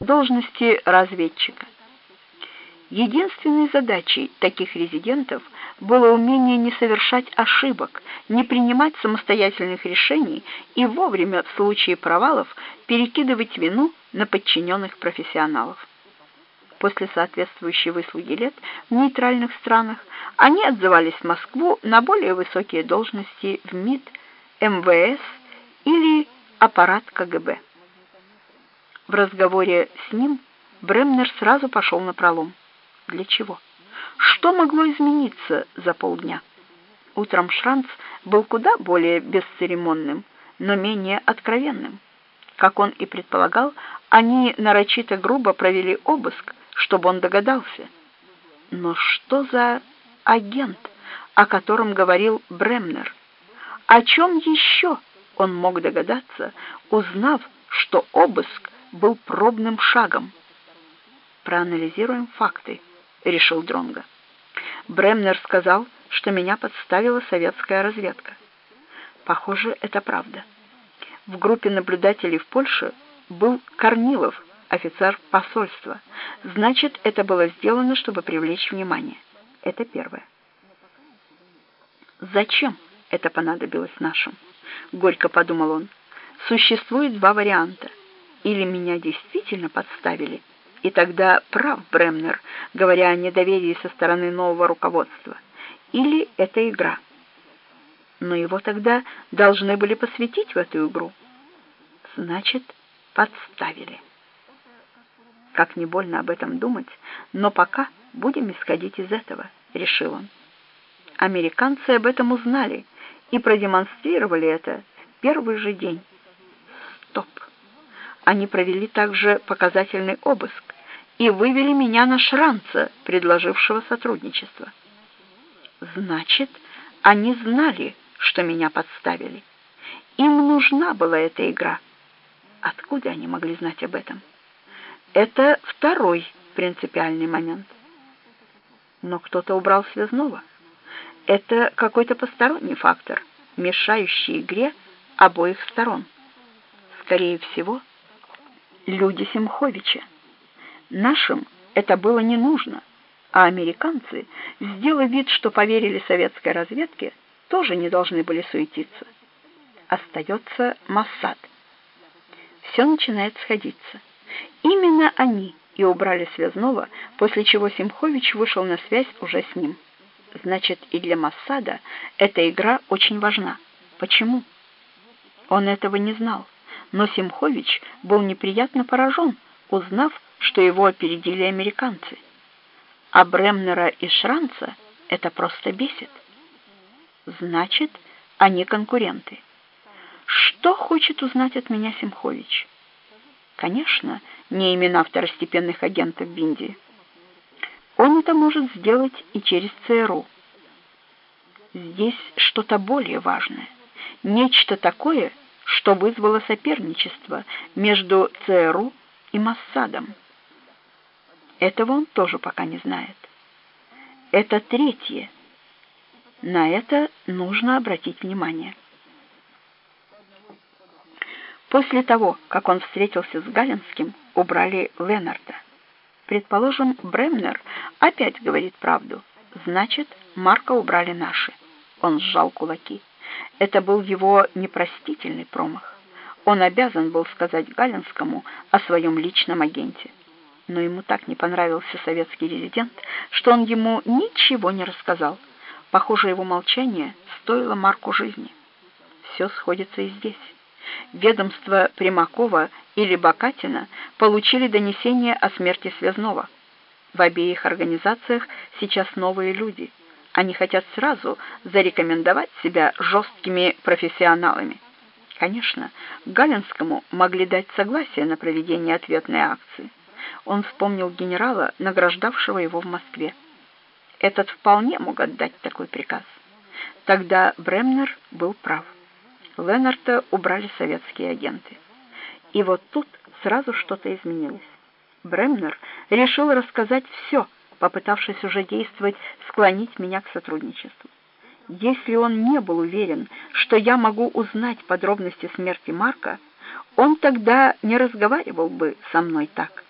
должности разведчика. Единственной задачей таких резидентов было умение не совершать ошибок, не принимать самостоятельных решений и вовремя в случае провалов перекидывать вину на подчиненных профессионалов. После соответствующей выслуги лет в нейтральных странах они отзывались в Москву на более высокие должности в МИД, МВС или аппарат КГБ. В разговоре с ним Бремнер сразу пошел на пролом. Для чего? Что могло измениться за полдня? Утром Шранц был куда более бесцеремонным, но менее откровенным. Как он и предполагал, они нарочито грубо провели обыск, чтобы он догадался. Но что за агент, о котором говорил Бремнер? О чем еще он мог догадаться, узнав, что обыск был пробным шагом? Проанализируем факты решил Дронга. Бремнер сказал, что меня подставила советская разведка. Похоже, это правда. В группе наблюдателей в Польше был Корнилов, офицер посольства. Значит, это было сделано, чтобы привлечь внимание. Это первое. Зачем это понадобилось нашим? Горько подумал он. Существует два варианта. Или меня действительно подставили, и тогда прав Бремнер, говоря о недоверии со стороны нового руководства. Или это игра. Но его тогда должны были посвятить в эту игру. Значит, подставили. Как не больно об этом думать, но пока будем исходить из этого, решил он. Американцы об этом узнали и продемонстрировали это в первый же день. Стоп. Они провели также показательный обыск и вывели меня на Шранца, предложившего сотрудничество. Значит, они знали, что меня подставили. Им нужна была эта игра. Откуда они могли знать об этом? Это второй принципиальный момент. Но кто-то убрал связного. Это какой-то посторонний фактор, мешающий игре обоих сторон. Скорее всего, люди Семховича. Нашим это было не нужно, а американцы, сделав вид, что поверили советской разведке, тоже не должны были суетиться. Остается Моссад. Все начинает сходиться. Именно они и убрали связного, после чего Семхович вышел на связь уже с ним. Значит, и для Моссада эта игра очень важна. Почему? Он этого не знал, но Семхович был неприятно поражен, узнав, что его опередили американцы. А Бремнера и Шранца это просто бесит. Значит, они конкуренты. Что хочет узнать от меня Семхович? Конечно, не имена второстепенных агентов в Индии. Он это может сделать и через ЦРУ. Здесь что-то более важное. Нечто такое, что вызвало соперничество между ЦРУ и Моссадом. Этого он тоже пока не знает. Это третье. На это нужно обратить внимание. После того, как он встретился с Галинским, убрали Ленарда. Предположим, Бремнер опять говорит правду. Значит, Марка убрали наши. Он сжал кулаки. Это был его непростительный промах. Он обязан был сказать Галинскому о своем личном агенте но ему так не понравился советский резидент, что он ему ничего не рассказал. Похоже, его молчание стоило Марку жизни. Все сходится и здесь. Ведомство Примакова или Бакатина получили донесение о смерти Связного. В обеих организациях сейчас новые люди. Они хотят сразу зарекомендовать себя жесткими профессионалами. Конечно, Галинскому могли дать согласие на проведение ответной акции он вспомнил генерала, награждавшего его в Москве. Этот вполне мог отдать такой приказ. Тогда Бремнер был прав. Ленарта убрали советские агенты. И вот тут сразу что-то изменилось. Бремнер решил рассказать все, попытавшись уже действовать, склонить меня к сотрудничеству. Если он не был уверен, что я могу узнать подробности смерти Марка, он тогда не разговаривал бы со мной так.